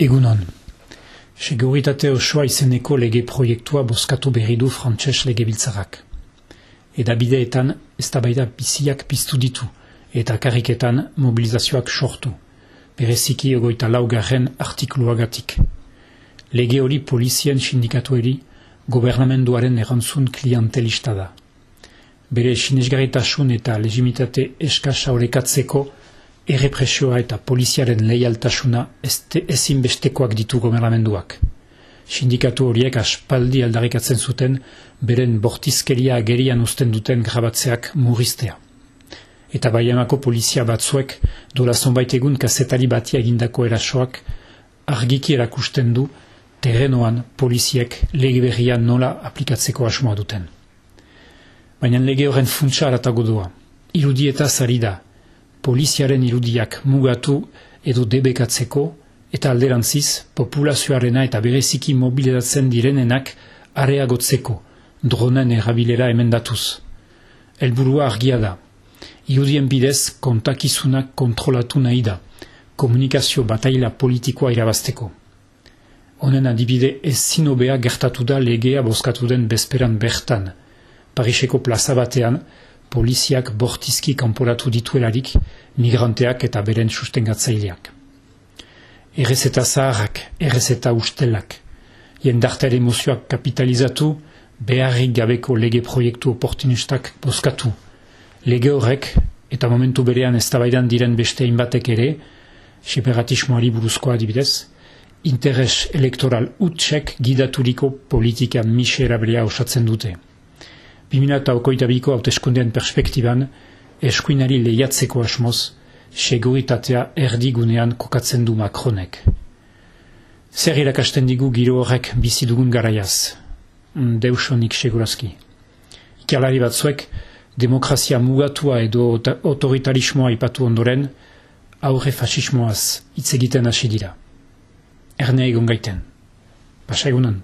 Egunon. Seguritate osoa izeneko lege proiektua boskatu berri du frantses lege biltzarak. Eda bideetan ez biziak piztu ditu eta karriketan mobilizazioak sortu. Bereziki egoita laugarren artikuluagatik. Lege hori polizien sindikatueri gobernamenduaren erantzun klientelista da. Bere sinesgarritasun eta legimitate eskasa horrekatzeko errepresioa eta poliziaren leialtasuna ezinbestekoak ditu gomernamenduak. Sindikatu horiek aspaldi aldarikatzen zuten beren bortizkeria agerian usten duten grabatzeak murriztea. Eta baiamako polizia batzuek dola zonbait egun kazetari batia egindako erasoak argiki erakusten du terrenoan poliziek lege berria nola aplikatzeko asmoa duten. Baina lege horren funtsa aratago doa. Irudieta zari da, poliziaren irudiak mugatu edo debekatzeko eta alderantziz populazioarena eta bereziki mobilizatzen direnenak areagotzeko dronen erabilera emendatuz. Elburua argia da. Irudien bidez kontakizunak kontrolatu nahi da, komunikazio bataila politikoa irabazteko. Honen adibide ez zinobea gertatu da legea boskatu den bezperan bertan. Pariseko plaza batean, poliziak bortizki kanporatu dituelarik migranteak eta beren sustengatzaileak. Errezeta zaharrak, errezeta ustelak, jendartare emozioak kapitalizatu, beharrik gabeko lege proiektu oportunistak boskatu. Lege horrek, eta momentu berean eztabaidan diren beste inbatek ere, separatismoari buruzkoa adibidez, interes elektoral utsek gidaturiko politika miserablia osatzen dute. 2008ko hauteskundean perspektiban, eskuinari lehiatzeko asmoz, seguritatea erdigunean kokatzen du Macronek. Zer irakasten digu giro horrek bizi dugun garaiaz? Mm, Deusonik segurazki. Ikalari batzuek, demokrazia mugatua edo autoritarismoa ipatu ondoren, aurre fasismoaz hitz egiten hasi dira. Ernea egon gaiten. Pasa egunan.